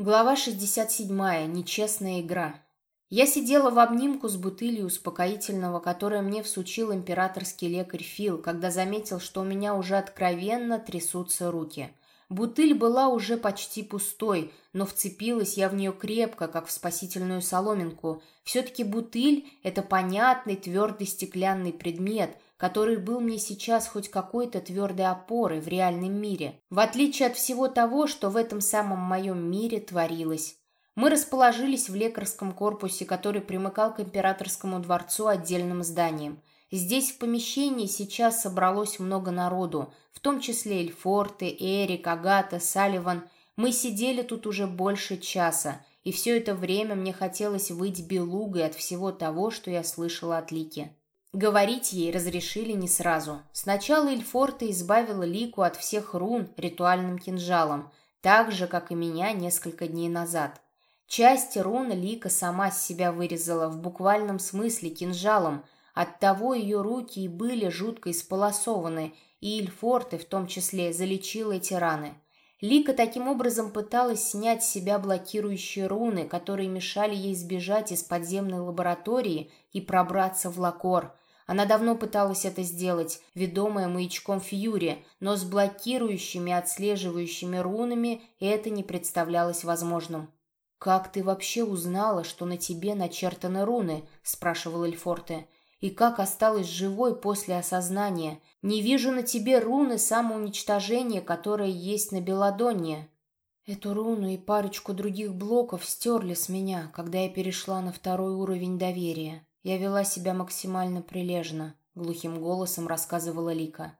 Глава 67. Нечестная игра. Я сидела в обнимку с бутылью успокоительного, которое мне всучил императорский лекарь Фил, когда заметил, что у меня уже откровенно трясутся руки. Бутыль была уже почти пустой, но вцепилась я в нее крепко, как в спасительную соломинку. Все-таки бутыль – это понятный твердый стеклянный предмет – который был мне сейчас хоть какой-то твердой опорой в реальном мире, в отличие от всего того, что в этом самом моем мире творилось. Мы расположились в лекарском корпусе, который примыкал к императорскому дворцу отдельным зданием. Здесь в помещении сейчас собралось много народу, в том числе Эльфорты, Эрик, Агата, Салливан. Мы сидели тут уже больше часа, и все это время мне хотелось выть белугой от всего того, что я слышала от Лики. Говорить ей разрешили не сразу. Сначала Ильфорта избавила Лику от всех рун ритуальным кинжалом, так же, как и меня несколько дней назад. Часть рун Лика сама с себя вырезала в буквальном смысле кинжалом, оттого ее руки и были жутко исполосованы, и Ильфорты в том числе залечила эти раны. Лика таким образом пыталась снять с себя блокирующие руны, которые мешали ей сбежать из подземной лаборатории и пробраться в Лакор. Она давно пыталась это сделать, ведомая маячком Фьюри, но с блокирующими, отслеживающими рунами это не представлялось возможным. «Как ты вообще узнала, что на тебе начертаны руны?» – спрашивал Эльфорте. И как осталась живой после осознания? Не вижу на тебе руны самоуничтожения, которые есть на Беладонне. Эту руну и парочку других блоков стерли с меня, когда я перешла на второй уровень доверия. Я вела себя максимально прилежно, глухим голосом рассказывала Лика.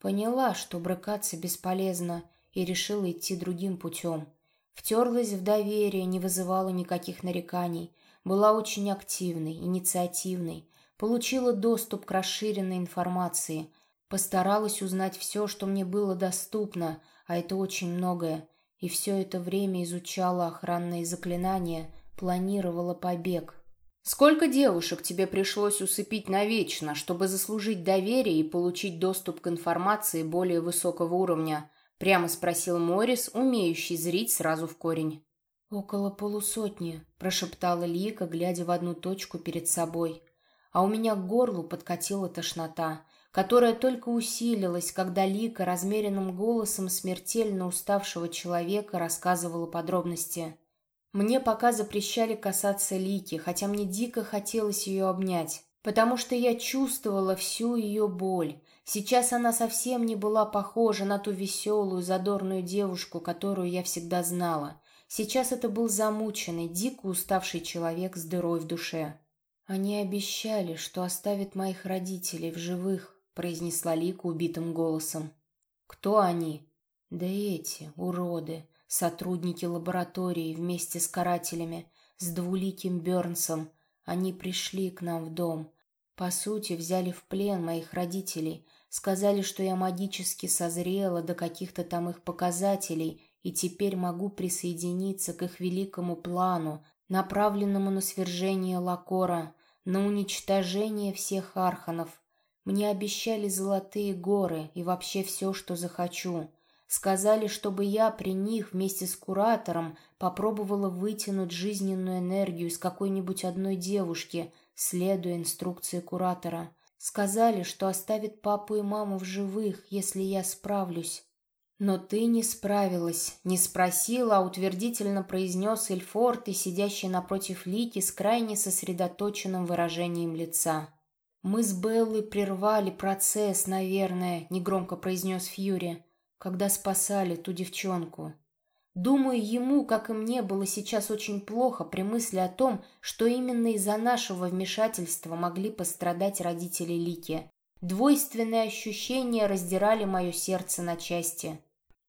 Поняла, что брыкаться бесполезно, и решила идти другим путем. Втерлась в доверие, не вызывала никаких нареканий, была очень активной, инициативной, Получила доступ к расширенной информации. Постаралась узнать все, что мне было доступно, а это очень многое. И все это время изучала охранные заклинания, планировала побег. «Сколько девушек тебе пришлось усыпить навечно, чтобы заслужить доверие и получить доступ к информации более высокого уровня?» Прямо спросил Морис, умеющий зрить сразу в корень. «Около полусотни», – прошептала Лика, глядя в одну точку перед собой а у меня к горлу подкатила тошнота, которая только усилилась, когда Лика размеренным голосом смертельно уставшего человека рассказывала подробности. Мне пока запрещали касаться Лики, хотя мне дико хотелось ее обнять, потому что я чувствовала всю ее боль. Сейчас она совсем не была похожа на ту веселую, задорную девушку, которую я всегда знала. Сейчас это был замученный, дико уставший человек с дырой в душе. «Они обещали, что оставят моих родителей в живых», — произнесла Лика убитым голосом. «Кто они?» «Да эти, уроды, сотрудники лаборатории вместе с карателями, с двуликим Бернсом. Они пришли к нам в дом. По сути, взяли в плен моих родителей, сказали, что я магически созрела до каких-то там их показателей и теперь могу присоединиться к их великому плану, направленному на свержение Лакора, на уничтожение всех арханов. Мне обещали золотые горы и вообще все, что захочу. Сказали, чтобы я при них вместе с куратором попробовала вытянуть жизненную энергию из какой-нибудь одной девушки, следуя инструкции куратора. Сказали, что оставит папу и маму в живых, если я справлюсь. «Но ты не справилась», — не спросила, а утвердительно произнес Эльфорд и сидящий напротив Лики с крайне сосредоточенным выражением лица. «Мы с Беллой прервали процесс, наверное», — негромко произнес Фьюри, «когда спасали ту девчонку. Думаю, ему, как и мне, было сейчас очень плохо при мысли о том, что именно из-за нашего вмешательства могли пострадать родители Лики. Двойственные ощущения раздирали мое сердце на части.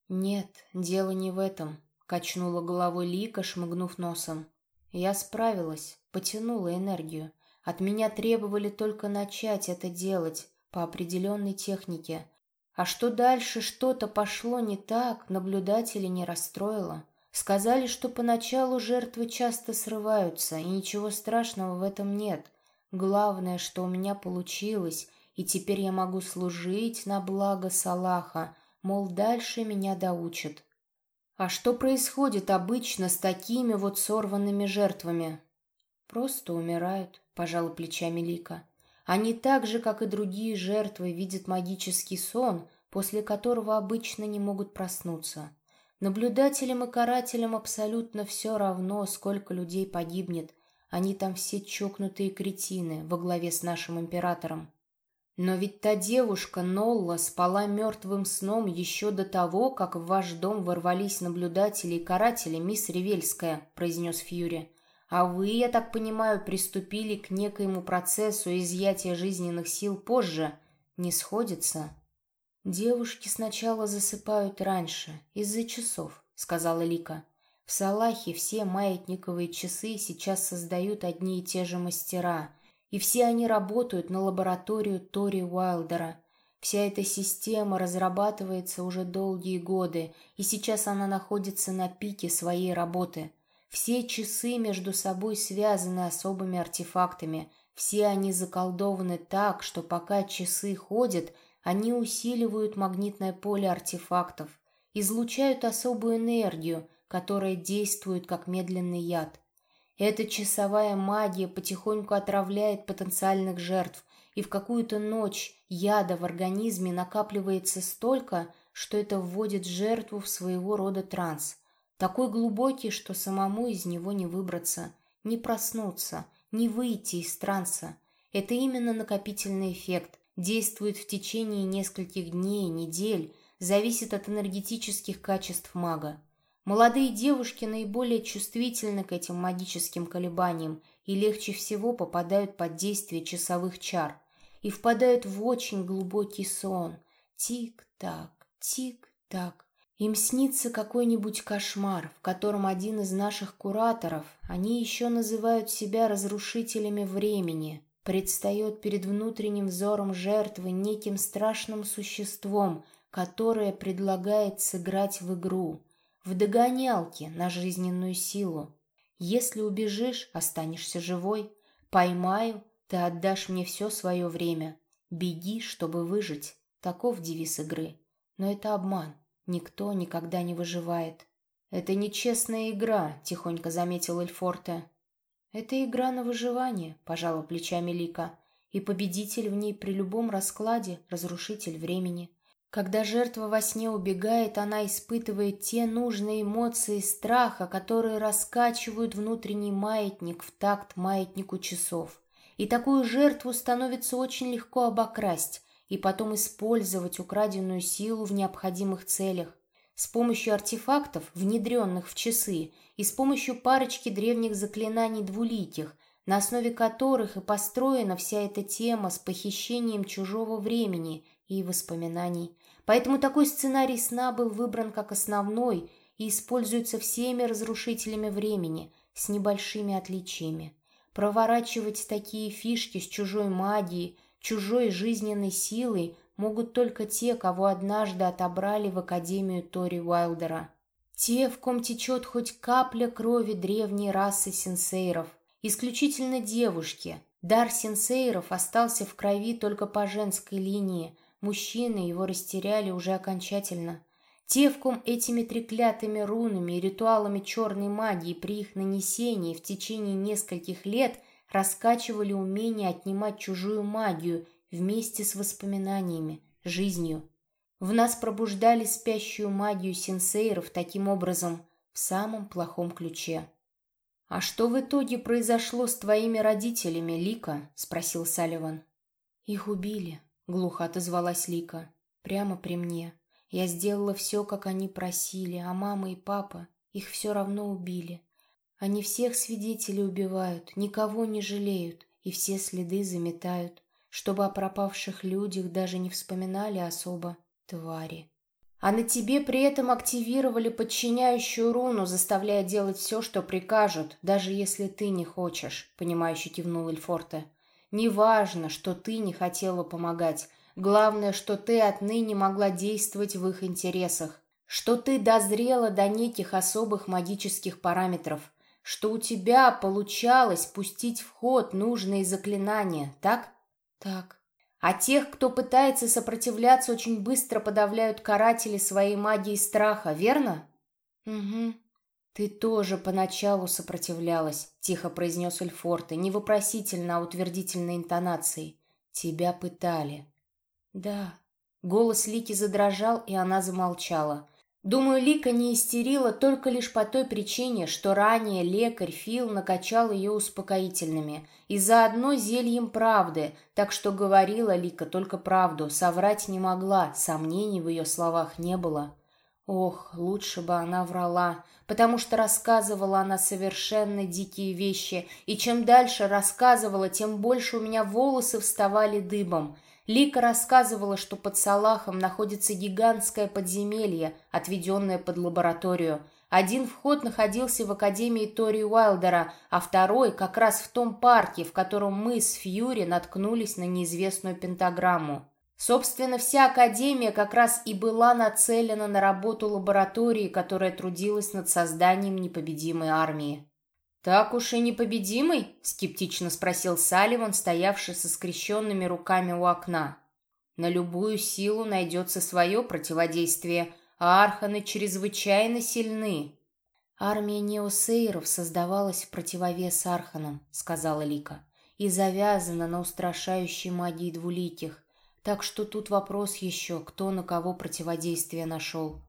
«Нет, дело не в этом», — качнула головой Лика, шмыгнув носом. «Я справилась, потянула энергию. От меня требовали только начать это делать по определенной технике. А что дальше что-то пошло не так, наблюдатели не расстроило. Сказали, что поначалу жертвы часто срываются, и ничего страшного в этом нет. Главное, что у меня получилось, и теперь я могу служить на благо Салаха, мол, дальше меня доучат. А что происходит обычно с такими вот сорванными жертвами? Просто умирают, пожала плечами Лика. Они так же, как и другие жертвы, видят магический сон, после которого обычно не могут проснуться. Наблюдателям и карателям абсолютно все равно, сколько людей погибнет. Они там все чокнутые кретины во главе с нашим императором. Но ведь та девушка, Нолла, спала мертвым сном еще до того, как в ваш дом ворвались наблюдатели и каратели, мисс Ревельская, произнес Фьюри. А вы, я так понимаю, приступили к некоему процессу изъятия жизненных сил позже. Не сходится? Девушки сначала засыпают раньше, из-за часов, сказала Лика. В Салахе все маятниковые часы сейчас создают одни и те же мастера, и все они работают на лабораторию Тори Уайлдера. Вся эта система разрабатывается уже долгие годы, и сейчас она находится на пике своей работы – все часы между собой связаны особыми артефактами. Все они заколдованы так, что пока часы ходят, они усиливают магнитное поле артефактов, излучают особую энергию, которая действует как медленный яд. Эта часовая магия потихоньку отравляет потенциальных жертв, и в какую-то ночь яда в организме накапливается столько, что это вводит жертву в своего рода транс – такой глубокий, что самому из него не выбраться, не проснуться, не выйти из транса. Это именно накопительный эффект, действует в течение нескольких дней, недель, зависит от энергетических качеств мага. Молодые девушки наиболее чувствительны к этим магическим колебаниям и легче всего попадают под действие часовых чар и впадают в очень глубокий сон. Тик-так, тик-так. Им снится какой-нибудь кошмар, в котором один из наших кураторов, они еще называют себя разрушителями времени, предстает перед внутренним взором жертвы неким страшным существом, которое предлагает сыграть в игру, в догонялки на жизненную силу. Если убежишь, останешься живой. Поймаю, ты отдашь мне все свое время. Беги, чтобы выжить. Таков девиз игры. Но это обман. Никто никогда не выживает. «Это нечестная игра», — тихонько заметил Эльфорте. «Это игра на выживание», — пожала плечами Лика. «И победитель в ней при любом раскладе — разрушитель времени. Когда жертва во сне убегает, она испытывает те нужные эмоции страха, которые раскачивают внутренний маятник в такт маятнику часов. И такую жертву становится очень легко обокрасть, и потом использовать украденную силу в необходимых целях. С помощью артефактов, внедренных в часы, и с помощью парочки древних заклинаний двуликих, на основе которых и построена вся эта тема с похищением чужого времени и воспоминаний. Поэтому такой сценарий сна был выбран как основной и используется всеми разрушителями времени с небольшими отличиями. Проворачивать такие фишки с чужой магией – чужой жизненной силой могут только те, кого однажды отобрали в Академию Тори Уайлдера. Те, в ком течет хоть капля крови древней расы сенсейров. Исключительно девушки. Дар сенсейров остался в крови только по женской линии. Мужчины его растеряли уже окончательно. Те, в ком этими треклятыми рунами и ритуалами черной магии при их нанесении в течение нескольких лет раскачивали умение отнимать чужую магию вместе с воспоминаниями, жизнью. В нас пробуждали спящую магию сенсейров таким образом, в самом плохом ключе. «А что в итоге произошло с твоими родителями, Лика?» — спросил Салливан. «Их убили», — глухо отозвалась Лика. «Прямо при мне. Я сделала все, как они просили, а мама и папа их все равно убили. Они всех свидетелей убивают, никого не жалеют и все следы заметают, чтобы о пропавших людях даже не вспоминали особо твари. А на тебе при этом активировали подчиняющую руну, заставляя делать все, что прикажут, даже если ты не хочешь, понимающе кивнул Эльфорте. Неважно, что ты не хотела помогать, главное, что ты отныне могла действовать в их интересах, что ты дозрела до неких особых магических параметров – что у тебя получалось пустить в ход нужные заклинания, так? Так. А тех, кто пытается сопротивляться, очень быстро подавляют каратели своей магией страха, верно? «Угу. Ты тоже поначалу сопротивлялась», — тихо произнес Эльфорте, не вопросительно, а утвердительной интонацией. «Тебя пытали». «Да». Голос Лики задрожал, и она замолчала. Думаю, Лика не истерила только лишь по той причине, что ранее лекарь Фил накачал ее успокоительными и заодно зельем правды, так что говорила Лика только правду, соврать не могла, сомнений в ее словах не было. Ох, лучше бы она врала, потому что рассказывала она совершенно дикие вещи, и чем дальше рассказывала, тем больше у меня волосы вставали дыбом. Лика рассказывала, что под Салахом находится гигантское подземелье, отведенное под лабораторию. Один вход находился в Академии Тори Уайлдера, а второй как раз в том парке, в котором мы с Фьюри наткнулись на неизвестную пентаграмму. Собственно, вся Академия как раз и была нацелена на работу лаборатории, которая трудилась над созданием непобедимой армии. «Так уж и непобедимый?» — скептично спросил Салливан, стоявший со скрещенными руками у окна. «На любую силу найдется свое противодействие, а арханы чрезвычайно сильны». «Армия неосейров создавалась в противовес арханам», — сказала Лика, «и завязана на устрашающей магии двуликих. Так что тут вопрос еще, кто на кого противодействие нашел».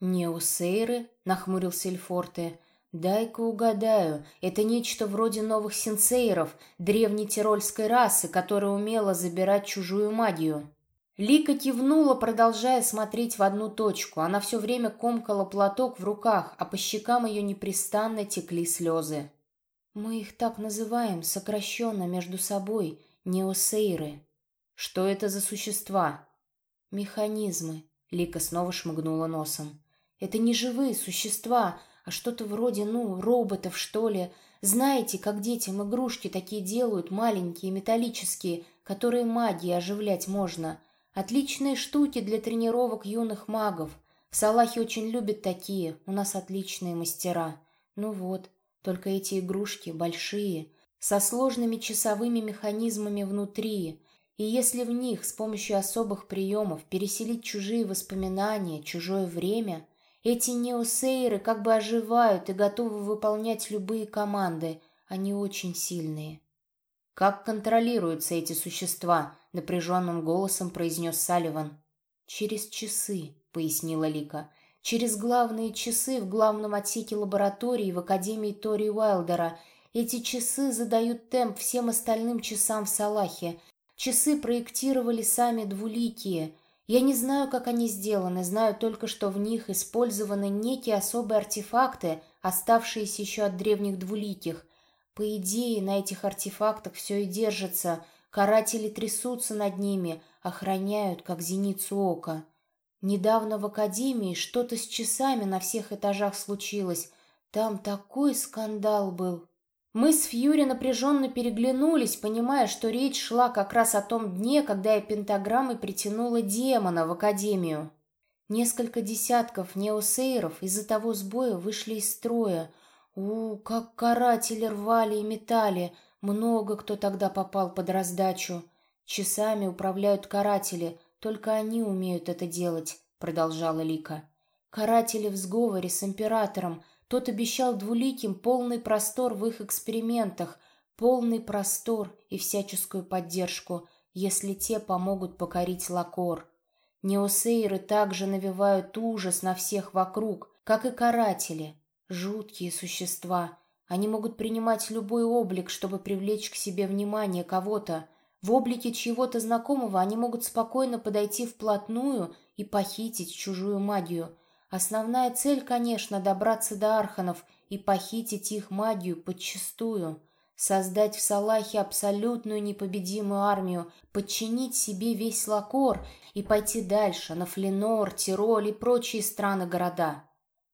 «Неосейры?» — нахмурился Эльфорте. «Дай-ка угадаю, это нечто вроде новых сенсейров, древней тирольской расы, которая умела забирать чужую магию». Лика кивнула, продолжая смотреть в одну точку. Она все время комкала платок в руках, а по щекам ее непрестанно текли слезы. «Мы их так называем, сокращенно между собой, неосейры». «Что это за существа?» «Механизмы», — Лика снова шмыгнула носом. «Это не живые существа, а что-то вроде, ну, роботов, что ли. Знаете, как детям игрушки такие делают, маленькие, металлические, которые магией оживлять можно. Отличные штуки для тренировок юных магов. В Салахе очень любят такие, у нас отличные мастера. Ну вот, только эти игрушки большие, со сложными часовыми механизмами внутри. И если в них с помощью особых приемов переселить чужие воспоминания, чужое время – эти неосейры как бы оживают и готовы выполнять любые команды. Они очень сильные. «Как контролируются эти существа?» — напряженным голосом произнес Салливан. «Через часы», — пояснила Лика. «Через главные часы в главном отсеке лаборатории в Академии Тори Уайлдера. Эти часы задают темп всем остальным часам в Салахе. Часы проектировали сами двуликие». Я не знаю, как они сделаны, знаю только, что в них использованы некие особые артефакты, оставшиеся еще от древних двуликих. По идее, на этих артефактах все и держится, каратели трясутся над ними, охраняют, как зеницу ока. Недавно в Академии что-то с часами на всех этажах случилось. Там такой скандал был. Мы с Фьюри напряженно переглянулись, понимая, что речь шла как раз о том дне, когда я пентаграммой притянула демона в академию. Несколько десятков неосейров из-за того сбоя вышли из строя. У, как каратели рвали и метали, много кто тогда попал под раздачу. Часами управляют каратели, только они умеют это делать, продолжала Лика. Каратели в сговоре с императором — тот обещал двуликим полный простор в их экспериментах, полный простор и всяческую поддержку, если те помогут покорить Лакор. Неосейры также навевают ужас на всех вокруг, как и каратели. Жуткие существа. Они могут принимать любой облик, чтобы привлечь к себе внимание кого-то. В облике чьего-то знакомого они могут спокойно подойти вплотную и похитить чужую магию – Основная цель, конечно, добраться до арханов и похитить их магию подчистую, создать в Салахе абсолютную непобедимую армию, подчинить себе весь Лакор и пойти дальше, на Фленор, Тироль и прочие страны-города.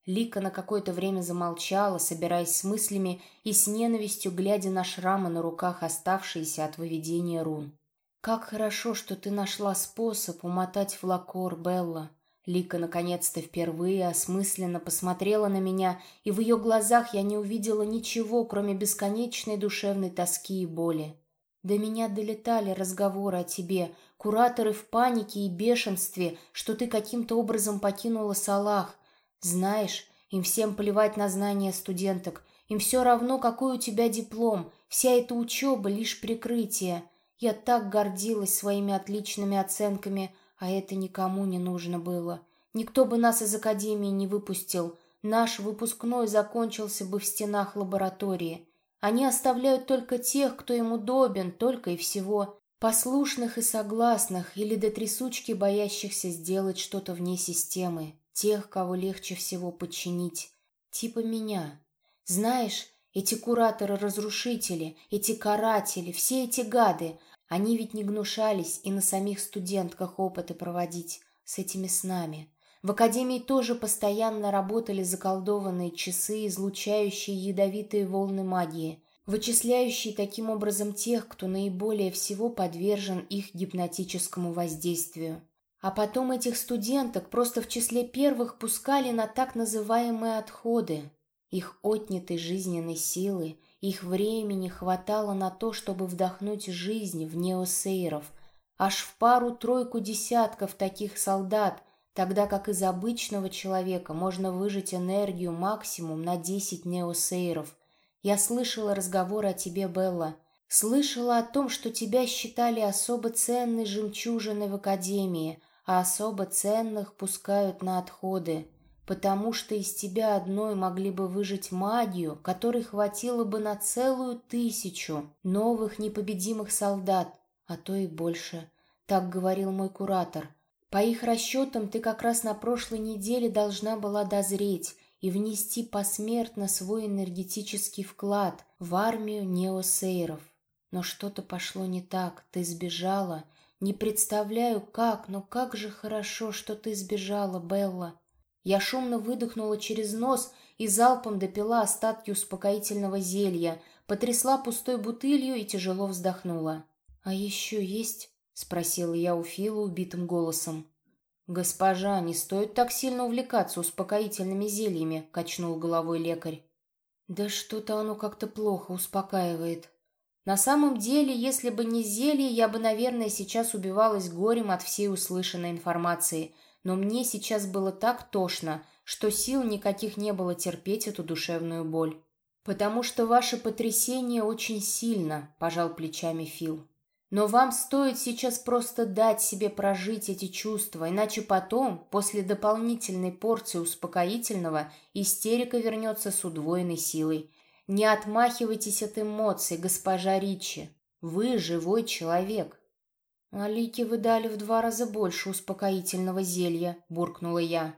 Лика на какое-то время замолчала, собираясь с мыслями и с ненавистью глядя на шрамы на руках, оставшиеся от выведения рун. «Как хорошо, что ты нашла способ умотать в Лакор, Белла!» Лика наконец-то впервые осмысленно посмотрела на меня, и в ее глазах я не увидела ничего, кроме бесконечной душевной тоски и боли. До меня долетали разговоры о тебе, кураторы в панике и бешенстве, что ты каким-то образом покинула Салах. Знаешь, Им всем плевать на знания студенток. Им все равно, какой у тебя диплом. Вся эта учеба — лишь прикрытие. Я так гордилась своими отличными оценками, а это никому не нужно было. Никто бы нас из академии не выпустил. Наш выпускной закончился бы в стенах лаборатории. Они оставляют только тех, кто им удобен, только и всего. Послушных и согласных, или до трясучки боящихся сделать что-то вне системы. Тех, кого легче всего подчинить. Типа меня. Знаешь, эти кураторы-разрушители, эти каратели, все эти гады, они ведь не гнушались и на самих студентках опыты проводить с этими снами. В академии тоже постоянно работали заколдованные часы, излучающие ядовитые волны магии, вычисляющие таким образом тех, кто наиболее всего подвержен их гипнотическому воздействию. А потом этих студенток просто в числе первых пускали на так называемые отходы. Их отнятой жизненной силы, их времени хватало на то, чтобы вдохнуть жизнь в неосейров. Аж в пару-тройку десятков таких солдат – тогда как из обычного человека можно выжать энергию максимум на 10 неосейров. Я слышала разговоры о тебе, Белла. Слышала о том, что тебя считали особо ценной жемчужиной в Академии, а особо ценных пускают на отходы, потому что из тебя одной могли бы выжить магию, которой хватило бы на целую тысячу новых непобедимых солдат, а то и больше. Так говорил мой куратор — по их расчетам, ты как раз на прошлой неделе должна была дозреть и внести посмертно свой энергетический вклад в армию неосейров. Но что-то пошло не так, ты сбежала. Не представляю, как, но как же хорошо, что ты сбежала, Белла. Я шумно выдохнула через нос и залпом допила остатки успокоительного зелья, потрясла пустой бутылью и тяжело вздохнула. «А еще есть?» — спросила я у Фила убитым голосом. «Госпожа, не стоит так сильно увлекаться успокоительными зельями», — качнул головой лекарь. «Да что-то оно как-то плохо успокаивает. На самом деле, если бы не зелье, я бы, наверное, сейчас убивалась горем от всей услышанной информации. Но мне сейчас было так тошно, что сил никаких не было терпеть эту душевную боль. «Потому что ваше потрясение очень сильно», — пожал плечами Фил. Но вам стоит сейчас просто дать себе прожить эти чувства, иначе потом, после дополнительной порции успокоительного, истерика вернется с удвоенной силой. Не отмахивайтесь от эмоций, госпожа Ричи. Вы живой человек. «Алике вы дали в два раза больше успокоительного зелья», — буркнула я.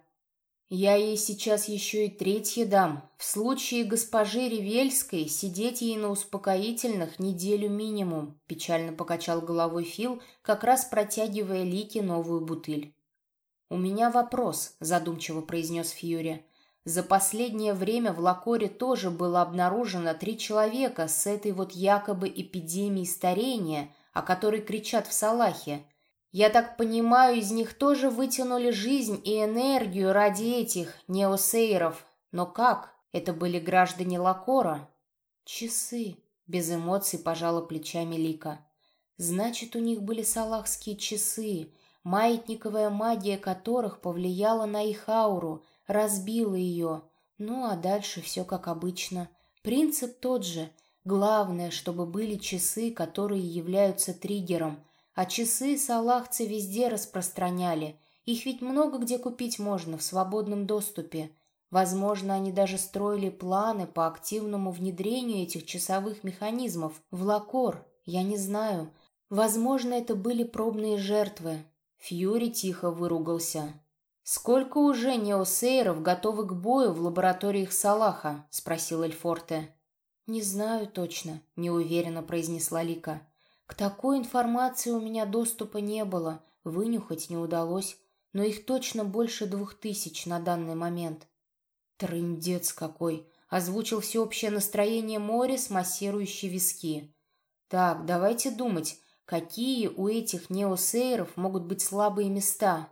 Я ей сейчас еще и третье дам. В случае госпожи Ревельской сидеть ей на успокоительных неделю минимум, печально покачал головой Фил, как раз протягивая Лике новую бутыль. «У меня вопрос», — задумчиво произнес Фьюри. «За последнее время в Лакоре тоже было обнаружено три человека с этой вот якобы эпидемией старения, о которой кричат в Салахе. Я так понимаю, из них тоже вытянули жизнь и энергию ради этих неосейров. Но как? Это были граждане Лакора? Часы. Без эмоций пожала плечами Лика. Значит, у них были салахские часы, маятниковая магия которых повлияла на их ауру, разбила ее. Ну, а дальше все как обычно. Принцип тот же. Главное, чтобы были часы, которые являются триггером – а часы салахцы везде распространяли. Их ведь много где купить можно в свободном доступе. Возможно, они даже строили планы по активному внедрению этих часовых механизмов в лакор. Я не знаю. Возможно, это были пробные жертвы. Фьюри тихо выругался. «Сколько уже неосейров готовы к бою в лабораториях Салаха?» — спросил Эльфорте. «Не знаю точно», — неуверенно произнесла Лика. К такой информации у меня доступа не было, вынюхать не удалось, но их точно больше двух тысяч на данный момент. Трындец какой! Озвучил всеобщее настроение Морис, массирующий виски. Так, давайте думать, какие у этих неосейров могут быть слабые места?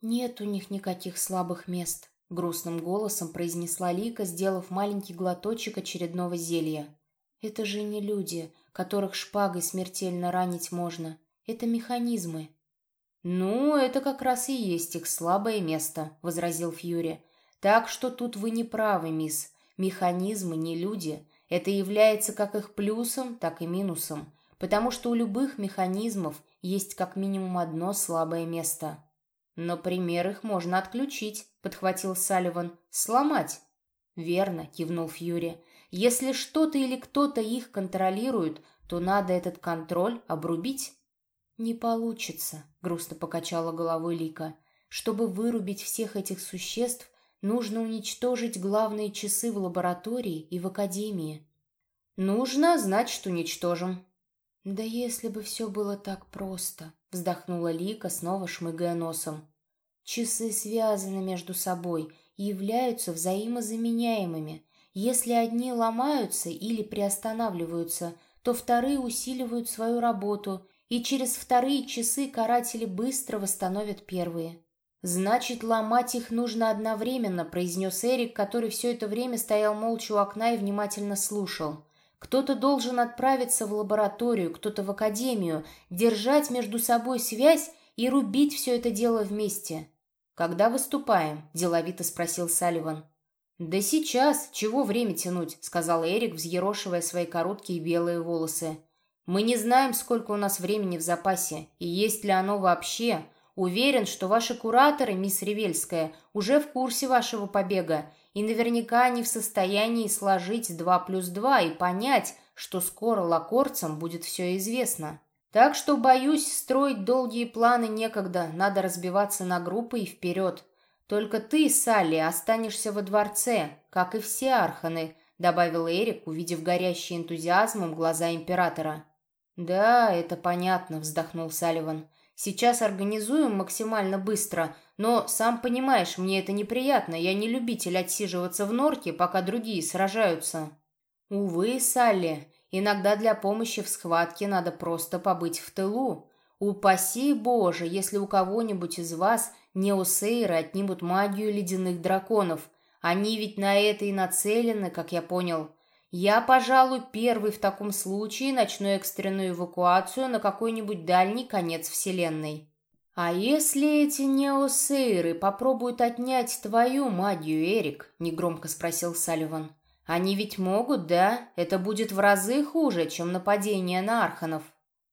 Нет у них никаких слабых мест, грустным голосом произнесла Лика, сделав маленький глоточек очередного зелья. Это же не люди, которых шпагой смертельно ранить можно. Это механизмы. «Ну, это как раз и есть их слабое место», — возразил Фьюри. Так что тут вы не правы, мисс. Механизмы не люди. Это является как их плюсом, так и минусом. Потому что у любых механизмов есть как минимум одно слабое место. «Например, их можно отключить», — подхватил Салливан. «Сломать». «Верно», — кивнул Фьюри. «Если что-то или кто-то их контролирует, то надо этот контроль обрубить». «Не получится», — грустно покачала головой Лика. «Чтобы вырубить всех этих существ, нужно уничтожить главные часы в лаборатории и в академии». «Нужно, значит, уничтожим». «Да если бы все было так просто», — вздохнула Лика, снова шмыгая носом. «Часы связаны между собой и являются взаимозаменяемыми. Если одни ломаются или приостанавливаются, то вторые усиливают свою работу, и через вторые часы каратели быстро восстановят первые». «Значит, ломать их нужно одновременно», — произнес Эрик, который все это время стоял молча у окна и внимательно слушал. Кто-то должен отправиться в лабораторию, кто-то в академию, держать между собой связь и рубить все это дело вместе. «Когда выступаем?» – деловито спросил Салливан. «Да сейчас. Чего время тянуть?» – сказал Эрик, взъерошивая свои короткие белые волосы. «Мы не знаем, сколько у нас времени в запасе, и есть ли оно вообще. Уверен, что ваши кураторы, мисс Ревельская, уже в курсе вашего побега, и наверняка они в состоянии сложить два плюс два и понять, что скоро лакорцам будет все известно. Так что, боюсь, строить долгие планы некогда, надо разбиваться на группы и вперед. Только ты, Салли, останешься во дворце, как и все арханы, добавил Эрик, увидев горящие энтузиазмом глаза императора. Да, это понятно, вздохнул Салливан. Сейчас организуем максимально быстро, но, сам понимаешь, мне это неприятно, я не любитель отсиживаться в норке, пока другие сражаются. Увы, Салли, иногда для помощи в схватке надо просто побыть в тылу. Упаси Боже, если у кого-нибудь из вас неосейры отнимут магию ледяных драконов. Они ведь на это и нацелены, как я понял. Я, пожалуй, первый в таком случае начну экстренную эвакуацию на какой-нибудь дальний конец Вселенной. А если эти неосейры попробуют отнять твою магию, Эрик? Негромко спросил Салливан. Они ведь могут, да? Это будет в разы хуже, чем нападение на арханов.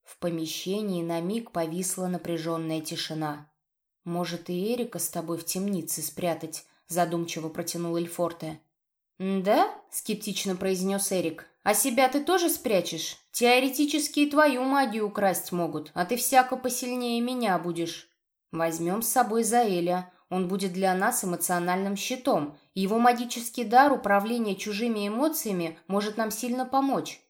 В помещении на миг повисла напряженная тишина. «Может, и Эрика с тобой в темнице спрятать?» задумчиво протянул Эльфорте. «Да?» — скептично произнес Эрик. «А себя ты тоже спрячешь? Теоретически и твою магию украсть могут, а ты всяко посильнее меня будешь. Возьмем с собой Заэля. Он будет для нас эмоциональным щитом. Его магический дар управления чужими эмоциями может нам сильно помочь».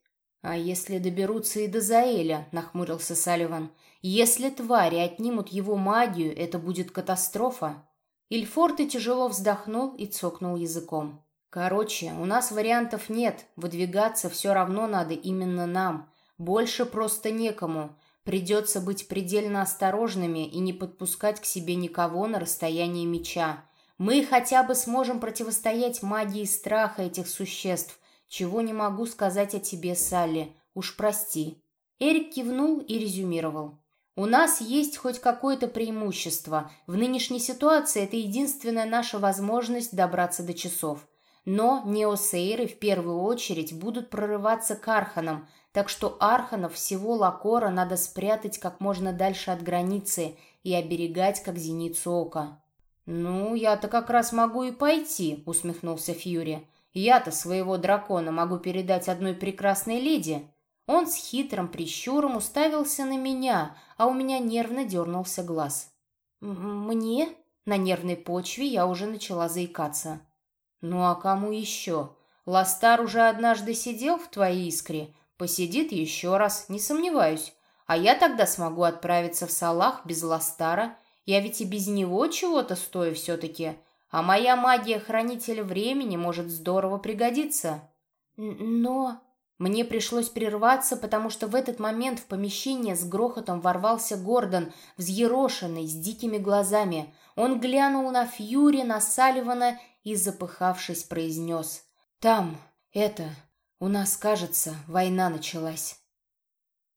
«А если доберутся и до Заэля?» — нахмурился Салливан. «Если твари отнимут его магию, это будет катастрофа». Ильфорте тяжело вздохнул и цокнул языком. Короче, у нас вариантов нет, выдвигаться все равно надо именно нам. Больше просто некому. Придется быть предельно осторожными и не подпускать к себе никого на расстоянии меча. Мы хотя бы сможем противостоять магии страха этих существ, чего не могу сказать о тебе, Салли. Уж прости. Эрик кивнул и резюмировал. У нас есть хоть какое-то преимущество. В нынешней ситуации это единственная наша возможность добраться до часов. Но неосейры в первую очередь будут прорываться к арханам, так что арханов всего Лакора надо спрятать как можно дальше от границы и оберегать как зеницу ока. «Ну, я-то как раз могу и пойти», — усмехнулся Фьюри. «Я-то своего дракона могу передать одной прекрасной леди». Он с хитрым прищуром уставился на меня, а у меня нервно дернулся глаз. «Мне?» На нервной почве я уже начала заикаться. «Ну а кому еще? Ластар уже однажды сидел в твоей искре, посидит еще раз, не сомневаюсь. А я тогда смогу отправиться в Салах без Ластара. Я ведь и без него чего-то стою все-таки. А моя магия Хранителя Времени может здорово пригодиться». «Но...» Мне пришлось прерваться, потому что в этот момент в помещение с грохотом ворвался Гордон, взъерошенный, с дикими глазами. Он глянул на Фьюри, на Салливана и, запыхавшись, произнес. «Там, это, у нас, кажется, война началась».